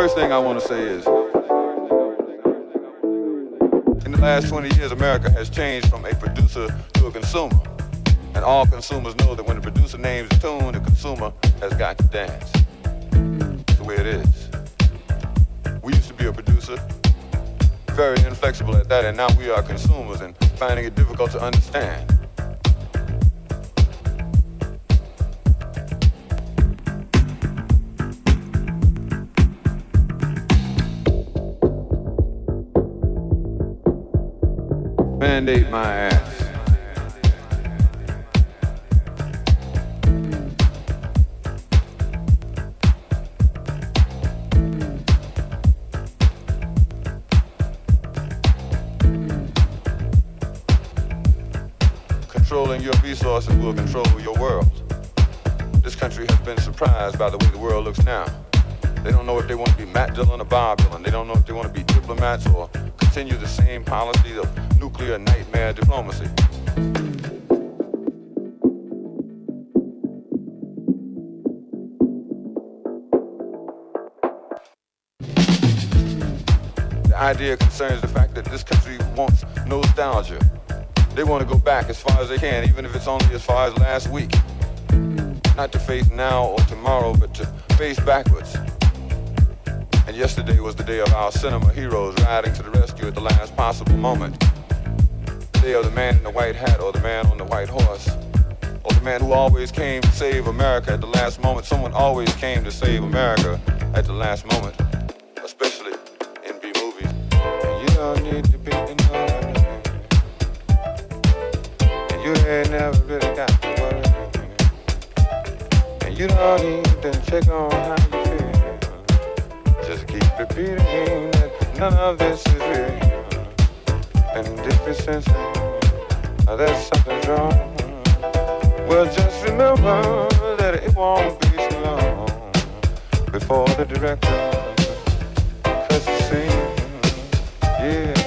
First thing I want to say is, in the last 20 years, America has changed from a producer to a consumer. And all consumers know that when the producer names the tune, the consumer has got to dance. That's the way it is. We used to be a producer, very inflexible at that, and now we are consumers and finding it difficult to understand. Mandate my ass. Controlling your resources will control your world. This country has been surprised by the way the world looks now. They don't know if they want to be Matt Dillon or Bob Dylan. They don't know if they want to be diplomats or continue the same policy of nuclear nightmare diplomacy. The idea concerns the fact that this country wants nostalgia. They want to go back as far as they can, even if it's only as far as last week. Not to face now or tomorrow, but to face backwards. And yesterday was the day of our cinema heroes riding to the rescue at the last possible moment. The day of the man in the white hat or the man on the white horse. Or the man who always came to save America at the last moment. Someone always came to save America at the last moment. Especially in B movies. And you don't need to be in no And you ain't never really got to worry. And you don't need to check on how repeating that none of this is real. And if you're sensing that something's wrong, well, just remember that it won't be so long before the director cuts the scene. Yeah.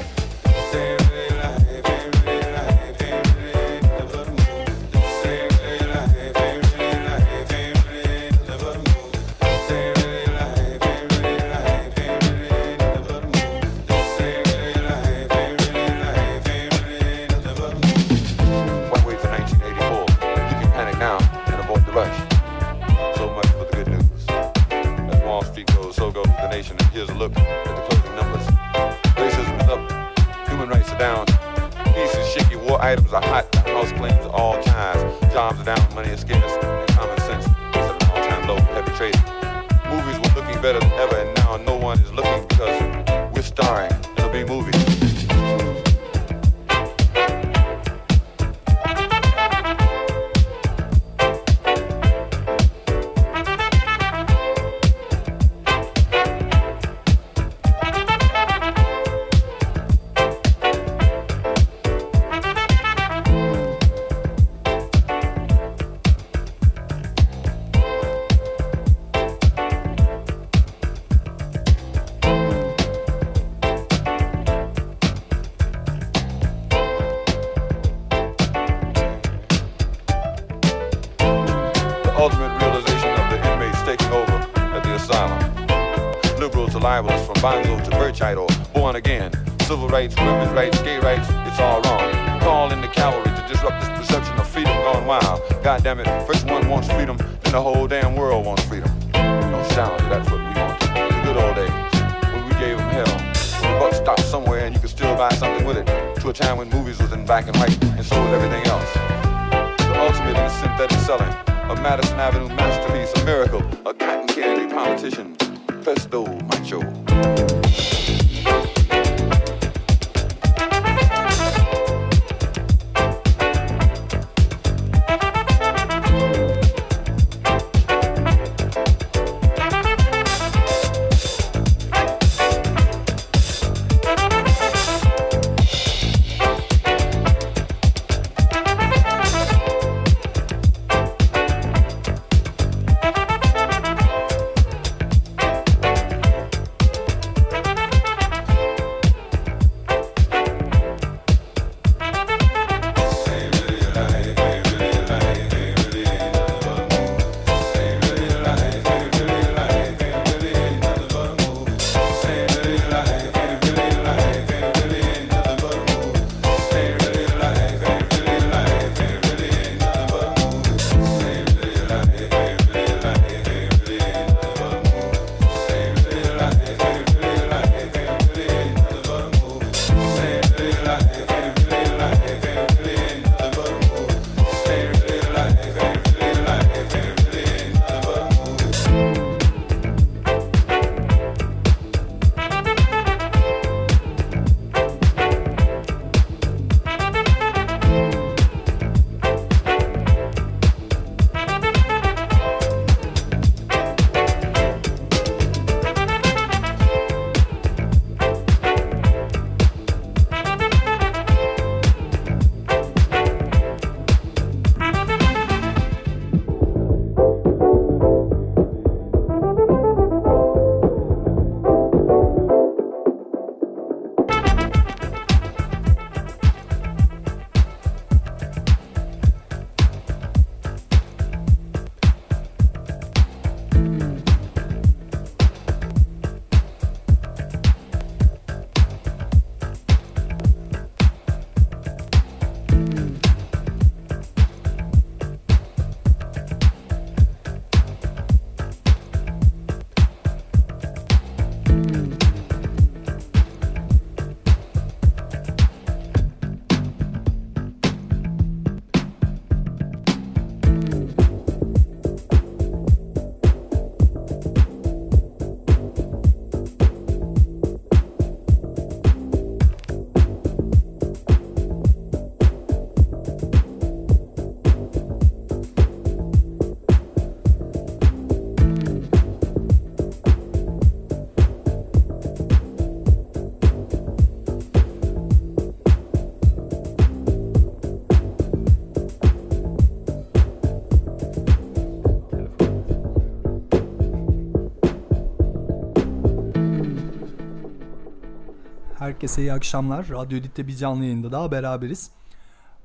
Herkese iyi akşamlar. Radyo Edit'te bir canlı yayında daha beraberiz.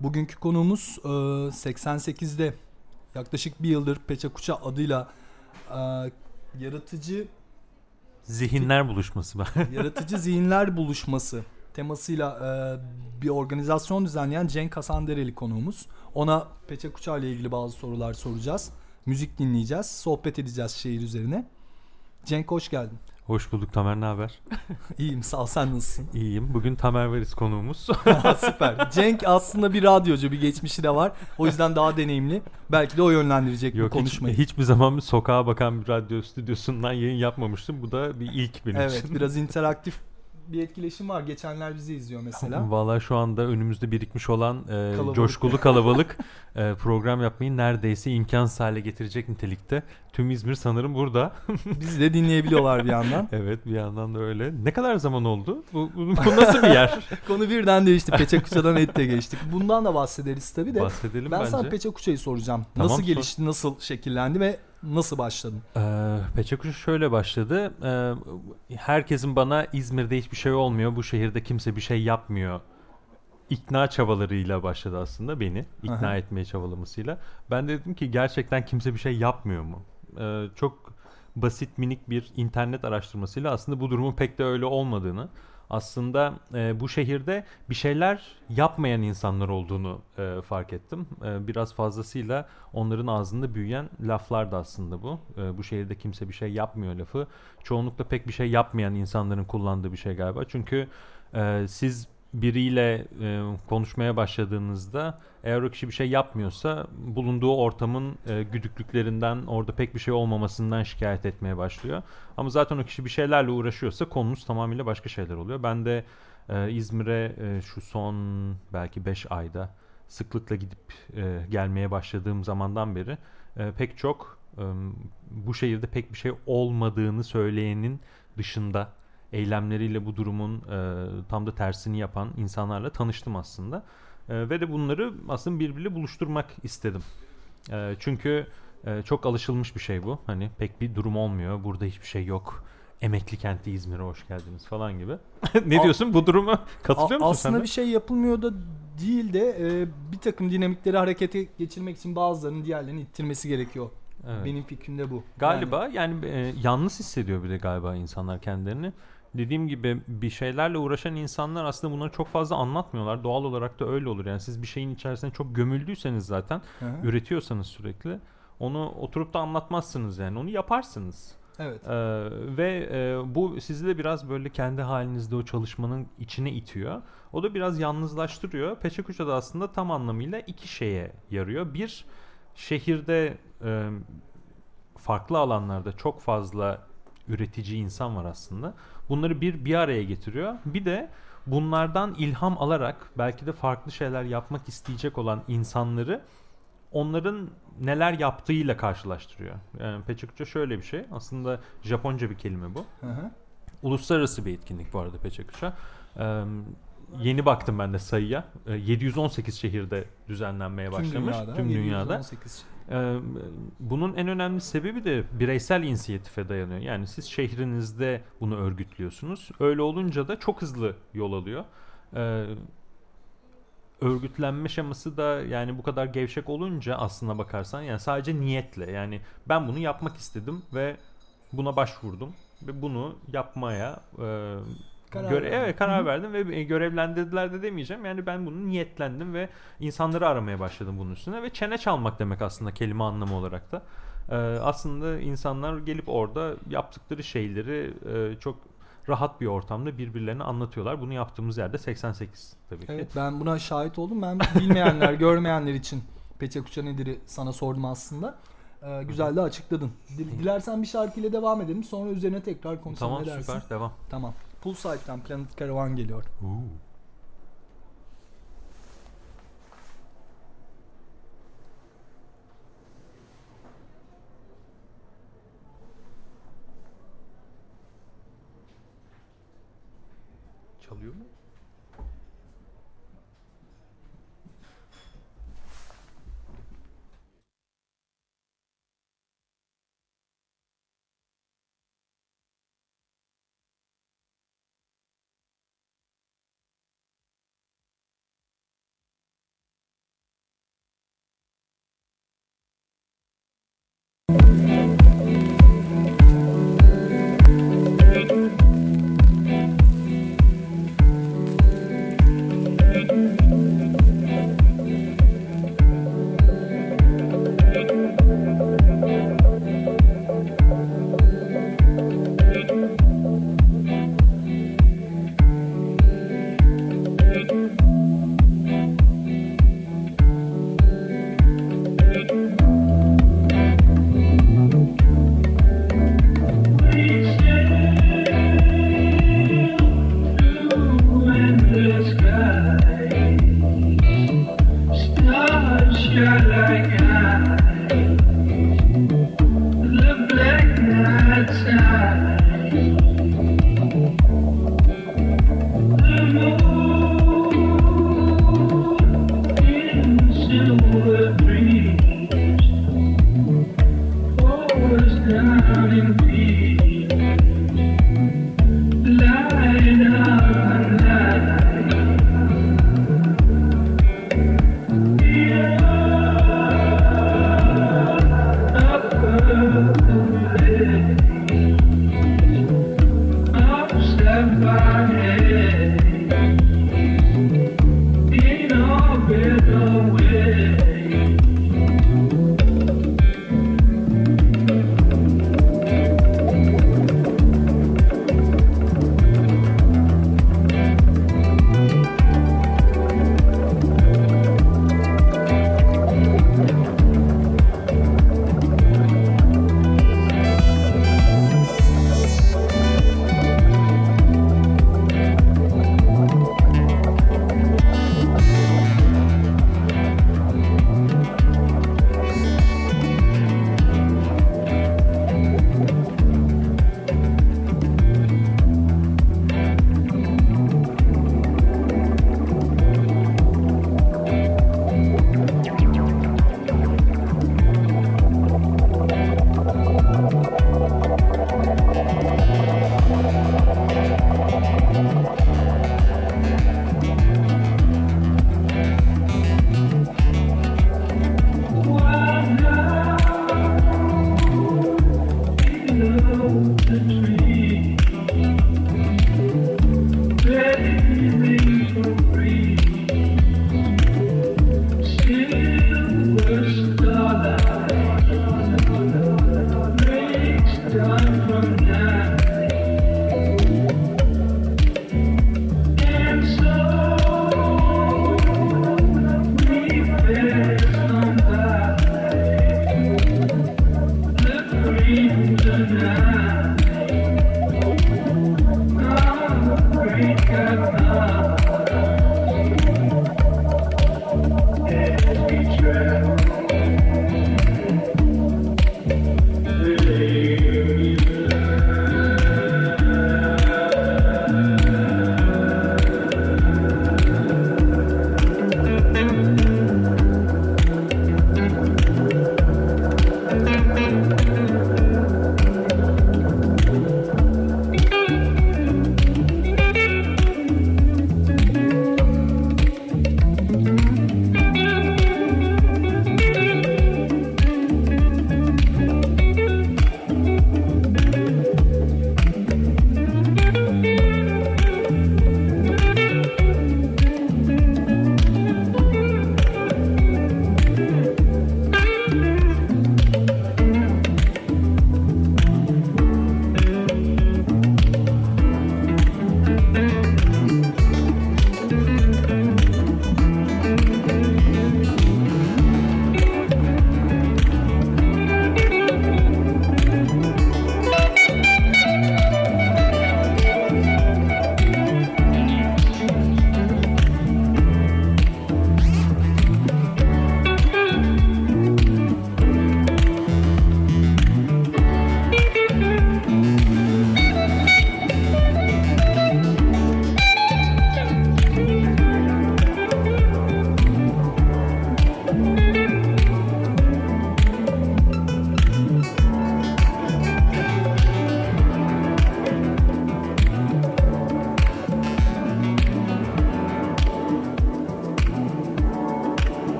Bugünkü konuğumuz 88'de yaklaşık bir yıldır Peça Kuça adıyla yaratıcı zihinler buluşması. yaratıcı zihinler buluşması temasıyla bir organizasyon düzenleyen Cenk Hasan Dereli konuğumuz. Ona Peça Kuça ile ilgili bazı sorular soracağız. Müzik dinleyeceğiz. Sohbet edeceğiz şehir üzerine. Cenk hoş geldin. Hoş bulduk Tamer ne haber? İyiyim sağ ol sen nasılsın? İyiyim. Bugün Tamer Veris konuğumuz. Süper. Cenk aslında bir radyocu bir geçmişi de var. O yüzden daha deneyimli. Belki de o yönlendirecek Yok, bu konuşmayı. Hiç, hiçbir zaman bir sokağa bakan bir radyo stüdyosundan yayın yapmamıştım. Bu da bir ilk benim evet, için. Evet biraz interaktif bir etkileşim var. Geçenler bizi izliyor mesela. Valla şu anda önümüzde birikmiş olan e, coşkulu kalabalık e, program yapmayı neredeyse imkansız hale getirecek nitelikte. Tüm İzmir sanırım burada. Bizi de dinleyebiliyorlar bir yandan. evet bir yandan da öyle. Ne kadar zaman oldu? Bu, bu, bu nasıl bir yer? Konu birden değişti. Peçe Kuça'dan ette geçtik. Bundan da bahsederiz tabii de. Bahsedelim ben bence. sana Peçe Kuça'yı soracağım. Tamam, nasıl gelişti, sor. nasıl şekillendi ve nasıl başladın? Ee, Peçe Kuşu şöyle başladı. Ee, herkesin bana İzmir'de hiçbir şey olmuyor. Bu şehirde kimse bir şey yapmıyor ikna çabalarıyla başladı aslında beni ikna Aha. etmeye çabalamasıyla. Ben de dedim ki gerçekten kimse bir şey yapmıyor mu? Ee, çok basit minik bir internet araştırmasıyla aslında bu durumun pek de öyle olmadığını aslında e, bu şehirde bir şeyler yapmayan insanlar olduğunu e, fark ettim. E, biraz fazlasıyla onların ağzında büyüyen laflar da aslında bu. E, bu şehirde kimse bir şey yapmıyor lafı. Çoğunlukla pek bir şey yapmayan insanların kullandığı bir şey galiba. Çünkü e, siz biriyle e, konuşmaya başladığınızda eğer o kişi bir şey yapmıyorsa bulunduğu ortamın e, güdüklüklerinden orada pek bir şey olmamasından şikayet etmeye başlıyor. Ama zaten o kişi bir şeylerle uğraşıyorsa konunuz tamamıyla başka şeyler oluyor. Ben de e, İzmir'e e, şu son belki 5 ayda sıklıkla gidip e, gelmeye başladığım zamandan beri e, pek çok e, bu şehirde pek bir şey olmadığını söyleyenin dışında eylemleriyle bu durumun e, tam da tersini yapan insanlarla tanıştım aslında. E, ve de bunları aslında birbiriyle buluşturmak istedim. E, çünkü e, çok alışılmış bir şey bu. Hani pek bir durum olmuyor. Burada hiçbir şey yok. Emekli kenti İzmir'e hoş geldiniz falan gibi. ne diyorsun bu duruma katılıyor musun Aslında sen de? bir şey yapılmıyor da değil de e, bir takım dinamikleri harekete geçirmek için bazılarının diğerlerini ittirmesi gerekiyor. Evet. Benim fikrimde bu. Galiba yani, yani e, yalnız hissediyor bir de galiba insanlar kendilerini dediğim gibi bir şeylerle uğraşan insanlar aslında bunları çok fazla anlatmıyorlar. Doğal olarak da öyle olur. Yani siz bir şeyin içerisinde çok gömüldüyseniz zaten Hı-hı. üretiyorsanız sürekli onu oturup da anlatmazsınız yani. Onu yaparsınız. Evet. Ee, ve e, bu sizi de biraz böyle kendi halinizde o çalışmanın içine itiyor. O da biraz yalnızlaştırıyor. Peçekuça da aslında tam anlamıyla iki şeye yarıyor. Bir, şehirde e, farklı alanlarda çok fazla üretici insan var aslında. Bunları bir bir araya getiriyor. Bir de bunlardan ilham alarak belki de farklı şeyler yapmak isteyecek olan insanları onların neler yaptığıyla karşılaştırıyor. Yani Peçekçe şöyle bir şey. Aslında Japonca bir kelime bu. Hı hı. Uluslararası bir etkinlik bu arada Peçekçe. Ee, yeni baktım ben de sayıya. Ee, 718 şehirde düzenlenmeye başlamış. Tüm dünyada. Tüm dünyada. 718 ee, bunun en önemli sebebi de bireysel inisiyatife dayanıyor. Yani siz şehrinizde bunu örgütlüyorsunuz. Öyle olunca da çok hızlı yol alıyor. Örgütlenme şeması da yani bu kadar gevşek olunca aslına bakarsan yani sadece niyetle yani ben bunu yapmak istedim ve buna başvurdum ve bunu yapmaya Karar Göre, verdim. evet karar Hı-hı. verdim ve e, görevlendirdiler de demeyeceğim. Yani ben bunu niyetlendim ve insanları aramaya başladım bunun üstüne ve çene çalmak demek aslında kelime anlamı olarak da. Ee, aslında insanlar gelip orada yaptıkları şeyleri e, çok rahat bir ortamda birbirlerine anlatıyorlar. Bunu yaptığımız yerde 88 tabii ki. Evet ben buna şahit oldum. Ben bilmeyenler, görmeyenler için Peçe Kuça nedir'i sana sordum aslında. Ee, güzel de açıkladın. Dilersen bir şarkıyla devam edelim. Sonra üzerine tekrar konuşalım. Tamam süper devam. Tamam. Poolside'dan Planet Caravan geliyor. Ooh. you. dream.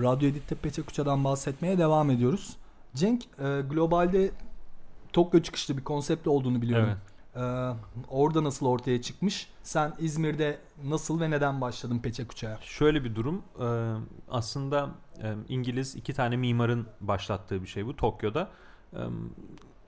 Radyo Edit'te Peçe Kuça'dan bahsetmeye devam ediyoruz. Cenk e, globalde Tokyo çıkışlı bir konsept olduğunu biliyorum. Evet. E, orada nasıl ortaya çıkmış? Sen İzmir'de nasıl ve neden başladın Peçe Kuça'ya? Şöyle bir durum. e, Aslında e, İngiliz iki tane mimarın başlattığı bir şey bu Tokyo'da. E,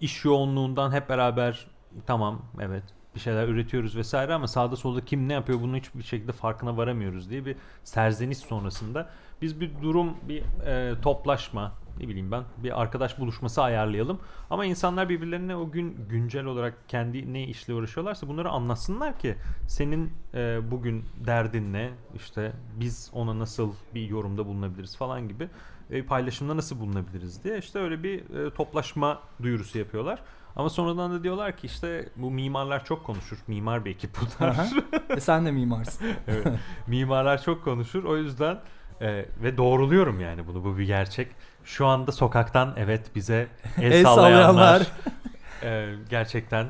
İş yoğunluğundan hep beraber tamam evet bir şeyler üretiyoruz vesaire ama sağda solda kim ne yapıyor bunu hiçbir şekilde farkına varamıyoruz diye bir serzeniş sonrasında biz bir durum bir e, toplaşma ne bileyim ben bir arkadaş buluşması ayarlayalım. Ama insanlar birbirlerine o gün güncel olarak kendi ne işle uğraşıyorlarsa bunları anlatsınlar ki senin e, bugün derdin ne? İşte biz ona nasıl bir yorumda bulunabiliriz falan gibi e, paylaşımda nasıl bulunabiliriz diye işte öyle bir e, toplaşma duyurusu yapıyorlar. Ama sonradan da diyorlar ki işte bu mimarlar çok konuşur. Mimar bir ekip bunlar. E sen de mimarsın. evet. Mimarlar çok konuşur. O yüzden e, ve doğruluyorum yani bunu. Bu bir gerçek. Şu anda sokaktan evet bize el, El sallayanlar, sallayanlar. e, gerçekten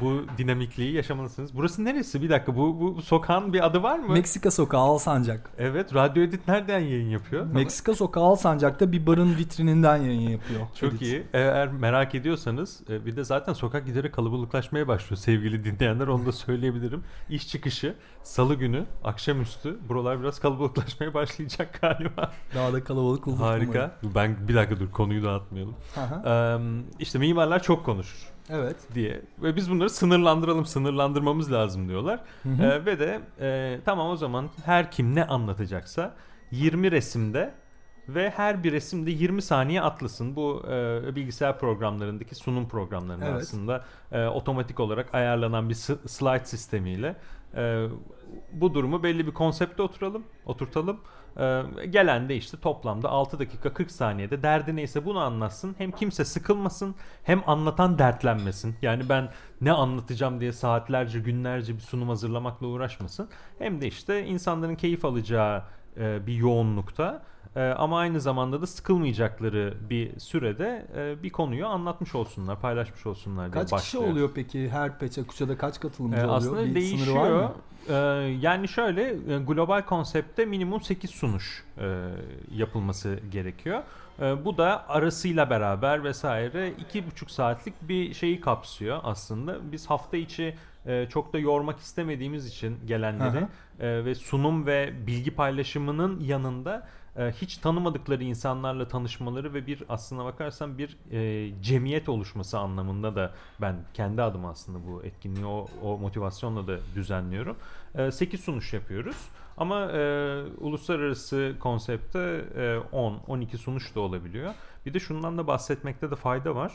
bu dinamikliği yaşamalısınız. Burası neresi? Bir dakika bu, bu sokağın bir adı var mı? Meksika Sokağı Alsancak. evet. Radyo Edit nereden yayın yapıyor? Meksika Sokağı Alsancak'ta bir barın vitrininden yayın yapıyor. Çok Edit. iyi. Eğer merak ediyorsanız e, bir de zaten sokak giderek kalabalıklaşmaya başlıyor sevgili dinleyenler onu da söyleyebilirim. İş çıkışı salı günü akşamüstü buralar biraz kalabalıklaşmaya başlayacak galiba. Daha da kalabalık olur. Harika. Ben bir dakika dur konuyu dağıtmayalım. Eee işte mimarlar çok konuşur Evet. diye ve biz bunları sınırlandıralım sınırlandırmamız lazım diyorlar. Hı hı. Ee, ve de e, tamam o zaman her kim ne anlatacaksa 20 resimde ve her bir resimde 20 saniye atlasın. Bu e, bilgisayar programlarındaki sunum programlarında Evet. aslında e, otomatik olarak ayarlanan bir slide sistemiyle e, bu durumu belli bir konsepte oturalım, oturtalım. E, gelen de işte toplamda 6 dakika 40 saniyede derdi neyse bunu anlatsın. Hem kimse sıkılmasın hem anlatan dertlenmesin. Yani ben ne anlatacağım diye saatlerce günlerce bir sunum hazırlamakla uğraşmasın. Hem de işte insanların keyif alacağı e, bir yoğunlukta e, ama aynı zamanda da sıkılmayacakları bir sürede e, bir konuyu anlatmış olsunlar, paylaşmış olsunlar diye Kaç kişi başlıyor. oluyor peki her Peçe Kuça'da kaç katılımcı oluyor? aslında bir değişiyor. var mı? Yani şöyle global konsepte minimum 8 sunuş e, yapılması gerekiyor. E, bu da arasıyla beraber vesaire 2,5 saatlik bir şeyi kapsıyor aslında. Biz hafta içi e, çok da yormak istemediğimiz için gelenleri Hı e, ve sunum ve bilgi paylaşımının yanında hiç tanımadıkları insanlarla tanışmaları ve bir aslına bakarsan bir e, cemiyet oluşması anlamında da ben kendi adıma aslında bu etkinliği o, o motivasyonla da düzenliyorum. E, 8 sunuş yapıyoruz. Ama e, uluslararası konsepte e, 10, 12 sunuş da olabiliyor. Bir de şundan da bahsetmekte de fayda var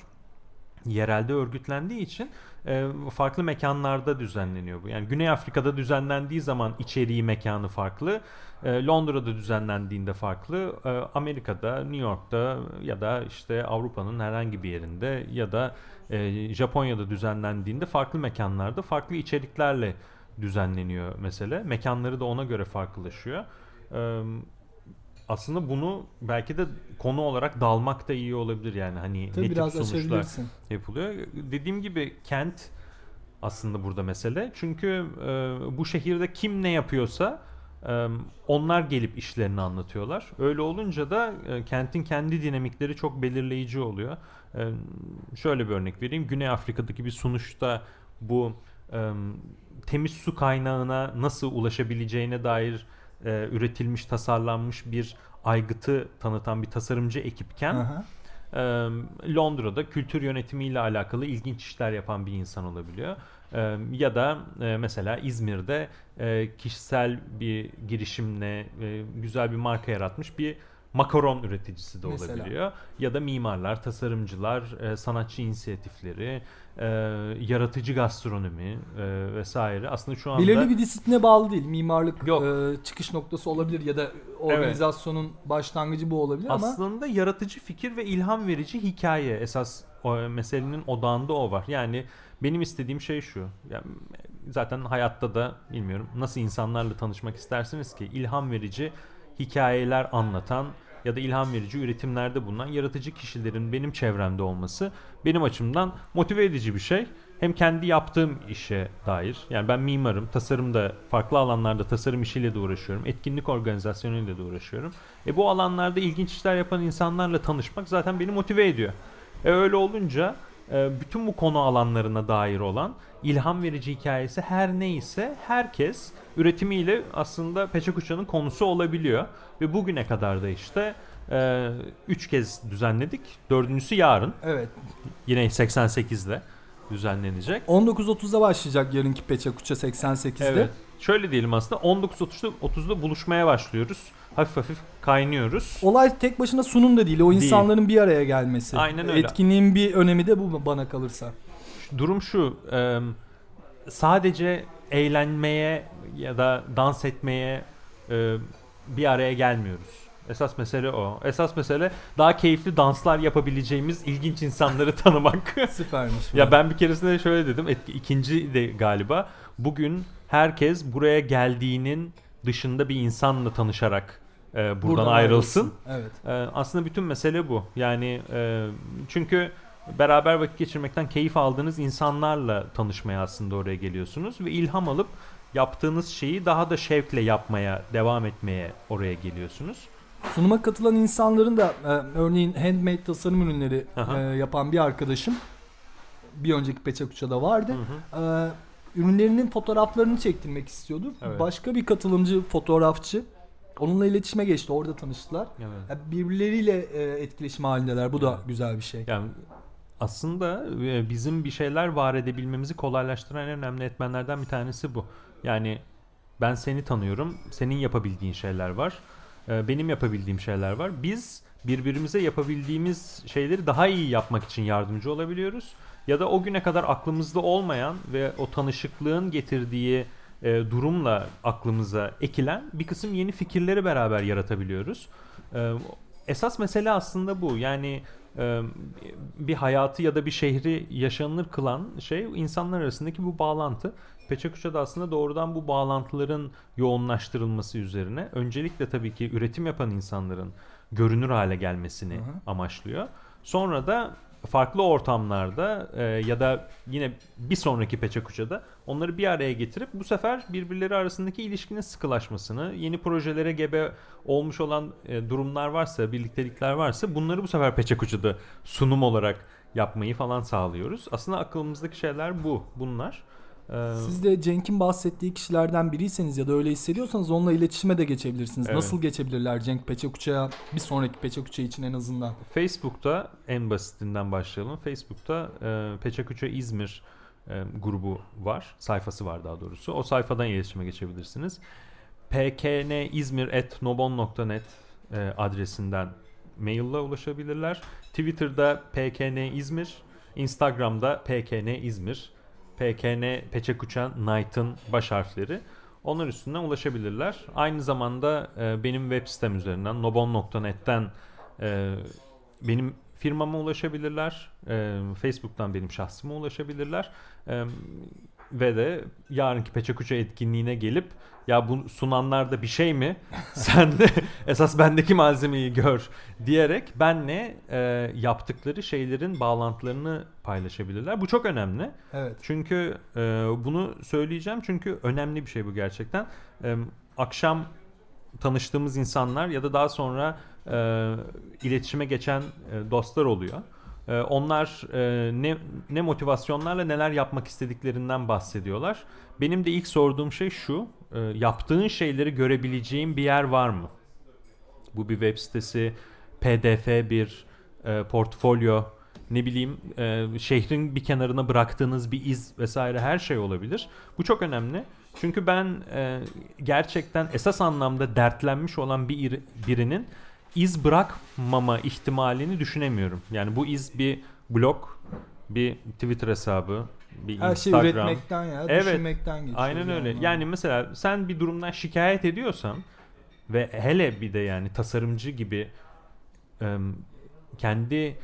yerelde örgütlendiği için e, farklı mekanlarda düzenleniyor bu. Yani Güney Afrika'da düzenlendiği zaman içeriği mekanı farklı. E, Londra'da düzenlendiğinde farklı. E, Amerika'da, New York'ta ya da işte Avrupa'nın herhangi bir yerinde ya da Japonya'da düzenlendiğinde farklı mekanlarda farklı içeriklerle düzenleniyor mesele. Mekanları da ona göre farklılaşıyor. Aslında bunu belki de konu olarak dalmak da iyi olabilir yani hani Tabii ne tip sonuçlar yapılıyor. Dediğim gibi kent aslında burada mesele. Çünkü e, bu şehirde kim ne yapıyorsa e, onlar gelip işlerini anlatıyorlar. Öyle olunca da e, kentin kendi dinamikleri çok belirleyici oluyor. E, şöyle bir örnek vereyim. Güney Afrika'daki bir sunuşta bu e, temiz su kaynağına nasıl ulaşabileceğine dair e, üretilmiş, tasarlanmış bir aygıtı tanıtan bir tasarımcı ekipken Aha. e, Londra'da kültür yönetimiyle alakalı ilginç işler yapan bir insan olabiliyor. E, ya da e, mesela İzmir'de e, kişisel bir girişimle e, güzel bir marka yaratmış bir makaron üreticisi de Mesela. olabiliyor. Ya da mimarlar, tasarımcılar, e, sanatçı inisiyatifleri, e, yaratıcı gastronomi e, vesaire. Aslında şu anda Belirli bir disipline bağlı değil. Mimarlık Yok. e, çıkış noktası olabilir ya da organizasyonun başlangıcı bu olabilir ama Aslında yaratıcı fikir ve ilham verici hikaye esas o, meselenin odağında o var. Yani benim istediğim şey şu. Yani zaten hayatta da bilmiyorum nasıl insanlarla tanışmak istersiniz ki ilham verici hikayeler anlatan ya da ilham verici üretimlerde bulunan yaratıcı kişilerin benim çevremde olması benim açımdan motive edici bir şey. hem kendi yaptığım işe dair. Yani ben mimarım, tasarımda farklı alanlarda tasarım işiyle de uğraşıyorum. Etkinlik organizasyonuyla da uğraşıyorum. E bu alanlarda ilginç işler yapan insanlarla tanışmak zaten beni motive ediyor. E öyle olunca bütün bu konu alanlarına dair olan ilham verici hikayesi her neyse herkes üretimiyle aslında Peçek Uçan'ın konusu olabiliyor. Ve bugüne kadar da işte 3 kez düzenledik. Dördüncüsü yarın. Evet. Yine 88'de düzenlenecek. 19.30'da başlayacak yarınki Peçe Kuça 88'de. Evet. Şöyle diyelim aslında 19.30'da 30'da buluşmaya başlıyoruz. Hafif hafif kaynıyoruz. Olay tek başına sunum da değil. O Değil. insanların bir araya gelmesi. Aynen öyle. Etkinliğin bir önemi de bu bana kalırsa. Durum şu. sadece eğlenmeye ya da dans etmeye bir araya gelmiyoruz. Esas mesele o. Esas mesele daha keyifli danslar yapabileceğimiz ilginç insanları tanımak. Süpermiş. Ya ben bir keresinde şöyle dedim. Etki, ikinci de galiba. Bugün herkes buraya geldiğinin dışında bir insanla tanışarak e, buradan, ayrılsın. Evet. E, aslında bütün mesele bu. Yani e, çünkü beraber vakit geçirmekten keyif aldığınız insanlarla tanışmaya aslında oraya geliyorsunuz ve ilham alıp yaptığınız şeyi daha da şevkle yapmaya devam etmeye oraya geliyorsunuz. Sunuma katılan insanların da e, örneğin handmade tasarım ürünleri Aha. e, yapan bir arkadaşım bir önceki Peçe Kuça'da vardı. Hı hı. E, ürünlerinin fotoğraflarını çektirmek istiyordu. Evet. Başka bir katılımcı fotoğrafçı onunla iletişime geçti. Orada tanıştılar. Evet. Ya birbirleriyle e, etkileşim halindeler. Bu da güzel bir şey. Yani aslında e, bizim bir şeyler var edebilmemizi kolaylaştıran en önemli etmenlerden bir tanesi bu. Yani ben seni tanıyorum, senin yapabildiğin şeyler var, e, benim yapabildiğim şeyler var. Biz birbirimize yapabildiğimiz şeyleri daha iyi yapmak için yardımcı olabiliyoruz. Ya da o güne kadar aklımızda olmayan ve o tanışıklığın getirdiği e, durumla aklımıza ekilen bir kısım yeni fikirleri beraber yaratabiliyoruz. E, esas mesele aslında bu. Yani e, bir hayatı ya da bir şehri yaşanılır kılan şey insanlar arasındaki bu bağlantı. Peçakuşa da aslında doğrudan bu bağlantıların yoğunlaştırılması üzerine öncelikle tabii ki üretim yapan insanların görünür hale gelmesini Hı hı. amaçlıyor. Sonra da farklı ortamlarda e, ya da yine bir sonraki Peçakuşa'da onları bir araya getirip bu sefer birbirleri arasındaki ilişkinin sıkılaşmasını, yeni projelere gebe olmuş olan e, durumlar varsa, birliktelikler varsa bunları bu sefer Peçakuşa'da sunum olarak yapmayı falan sağlıyoruz. Aslında aklımızdaki şeyler bu, bunlar. Ee, Siz de Cenk'in bahsettiği kişilerden biriyseniz ya da öyle hissediyorsanız onunla iletişime de geçebilirsiniz. Evet. Nasıl geçebilirler Cenk Peçekuça'ya bir sonraki Peçekuça için en azından? Facebook'ta en basitinden başlayalım. Facebook'ta e, Peçakuça İzmir e, grubu var. Sayfası var daha doğrusu. O sayfadan iletişime geçebilirsiniz. pknizmir.nobon.net e, adresinden maille ulaşabilirler. Twitter'da pkn İzmir, Instagram'da pkn pkn Peçakuçan Knight'ın baş harfleri. Onlar üstünden ulaşabilirler. Aynı zamanda e, benim web sitem üzerinden nobon.net'ten e, benim firmama ulaşabilirler. E, Facebook'tan benim şahsıma ulaşabilirler. E, ve de yarınki Peçakuça etkinliğine gelip ya bu sunanlarda bir şey mi? Sen de esas bendeki malzemeyi gör diyerek benle e, yaptıkları şeylerin bağlantılarını paylaşabilirler. Bu çok önemli. Evet. Çünkü e, bunu söyleyeceğim çünkü önemli bir şey bu gerçekten. E, akşam tanıştığımız insanlar ya da daha sonra e, iletişime geçen e, dostlar oluyor. E, onlar e, ne ne motivasyonlarla neler yapmak istediklerinden bahsediyorlar. Benim de ilk sorduğum şey şu: e, yaptığın şeyleri görebileceğin bir yer var mı? Bu bir web sitesi, PDF bir e, portfolyo, ne bileyim e, şehrin bir kenarına bıraktığınız bir iz vesaire her şey olabilir. Bu çok önemli. Çünkü ben e, gerçekten esas anlamda dertlenmiş olan bir iri- birinin iz bırakmama ihtimalini düşünemiyorum. Yani bu iz bir blog, bir Twitter hesabı, bir Her şey Instagram. üretmekten ya, Evet, düşünmekten geçiyor. Aynen öyle. anlamda. Yani mesela sen bir durumdan şikayet ediyorsan ve hele bir de yani tasarımcı gibi kendi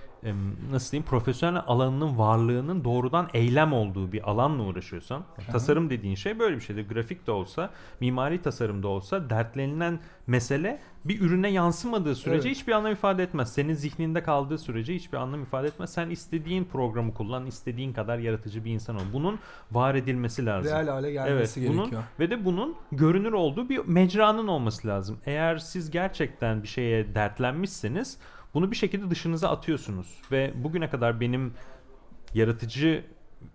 nasıl diyeyim profesyonel alanının varlığının doğrudan eylem olduğu bir alanla uğraşıyorsan tasarım dediğin şey böyle bir şeydir. Grafik de olsa, mimari tasarım da olsa dertlenilen mesele bir ürüne yansımadığı sürece Evet. hiçbir anlam ifade etmez. Senin zihninde kaldığı sürece hiçbir anlam ifade etmez. Sen istediğin programı kullan, istediğin kadar yaratıcı bir insan ol. Bunun var edilmesi lazım. Real hale gelmesi Evet, bunun gerekiyor. ve de bunun görünür olduğu bir mecranın olması lazım. Eğer siz gerçekten bir şeye dertlenmişseniz bunu bir şekilde dışınıza atıyorsunuz ve bugüne kadar benim yaratıcı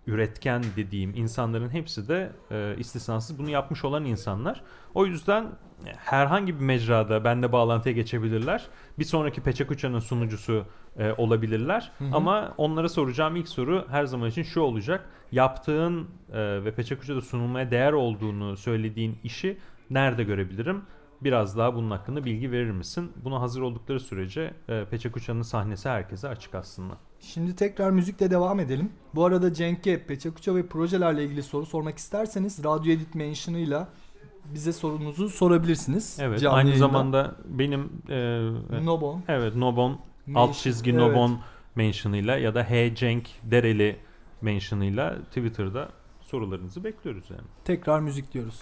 üretken dediğim insanların hepsi de e, istisnasız bunu yapmış olan insanlar. O yüzden e, herhangi bir mecrada bende bağlantıya geçebilirler. Bir sonraki Peçakuça'nın sunucusu e, olabilirler. Ama onlara soracağım ilk soru her zaman için şu olacak. Yaptığın e, ve Peçakuça'da sunulmaya değer olduğunu söylediğin işi nerede görebilirim? Biraz daha bunun hakkında bilgi verir misin? Buna hazır oldukları sürece e, Peçakuça'nın sahnesi herkese açık aslında. Şimdi tekrar müzikle devam edelim. Bu arada Cenk'e Peçakuça ve projelerle ilgili soru sormak isterseniz Radyo Edit Mention'ıyla bize sorunuzu sorabilirsiniz. Evet aynı yayında. zamanda benim e, Nobon. evet Nobon Mention, alt çizgi evet. Nobon mention'ıyla ya da Hey Cenk Dereli mention'ıyla Twitter'da sorularınızı bekliyoruz yani. Tekrar müzik diyoruz.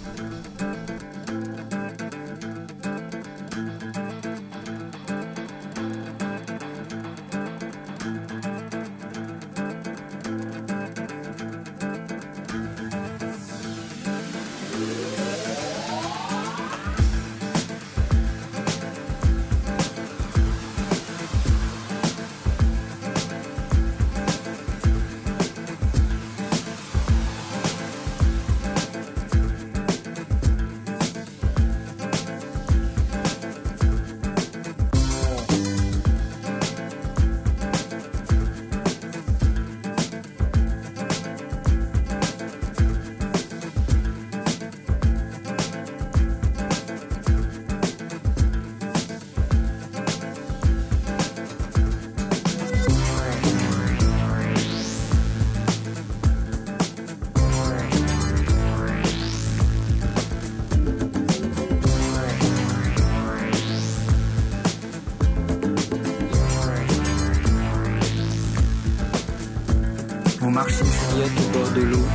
de l'eau.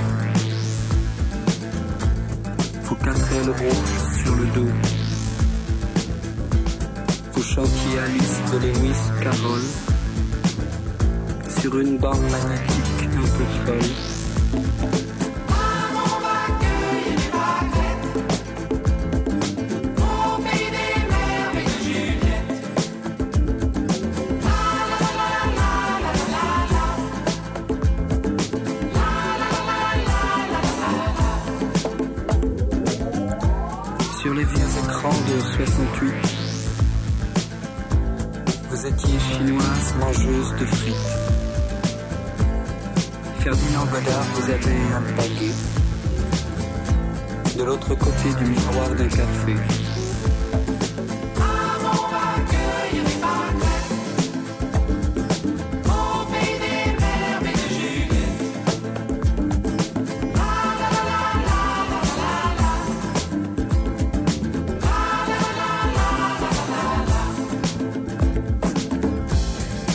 Vos quatre ailes rouges sur le dos. Vous chantiez Alice de Lewis Carroll. Sur une bande magnétique un peu folle. 68. Vous étiez chinoise, mangeuse de frites. Ferdinand Godard, vous avez un baguet. De l'autre côté du miroir d'un café.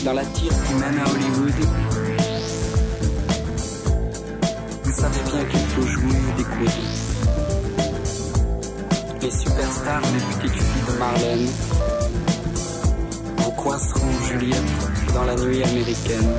Dans la tire qui mène à Hollywood. Vous savez bien qu'il faut jouer des coudes. Les superstars, les petites filles de Marlène. Vous coinceront Juliette dans la nuit américaine?